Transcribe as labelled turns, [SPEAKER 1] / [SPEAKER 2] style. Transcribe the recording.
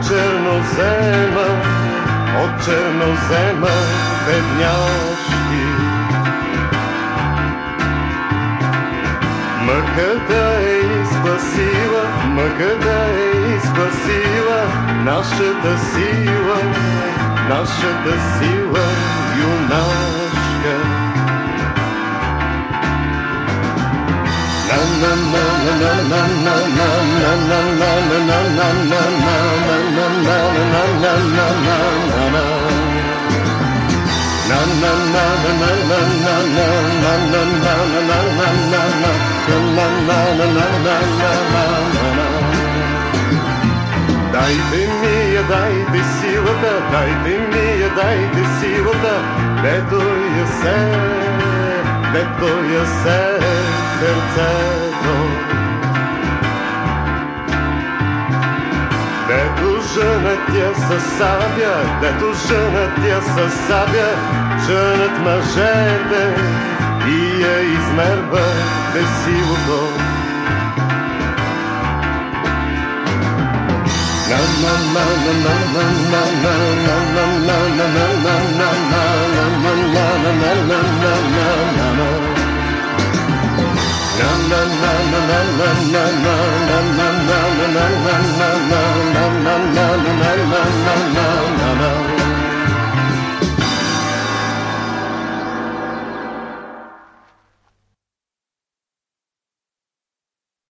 [SPEAKER 1] взема от чернозема бедняшки. Мъката е изпасила, мъката е изпасила нашата сила, нашата сила юнашка. Дайте ми я, дайте силата, дайте ми я, дайте силата, дето я се, дето я се сърцето. Дето жена тя със сабя, дето жена тя със сабя, женят мъжете и я измерва безсилото. Na na na na na na na na na na na na na na na na na na na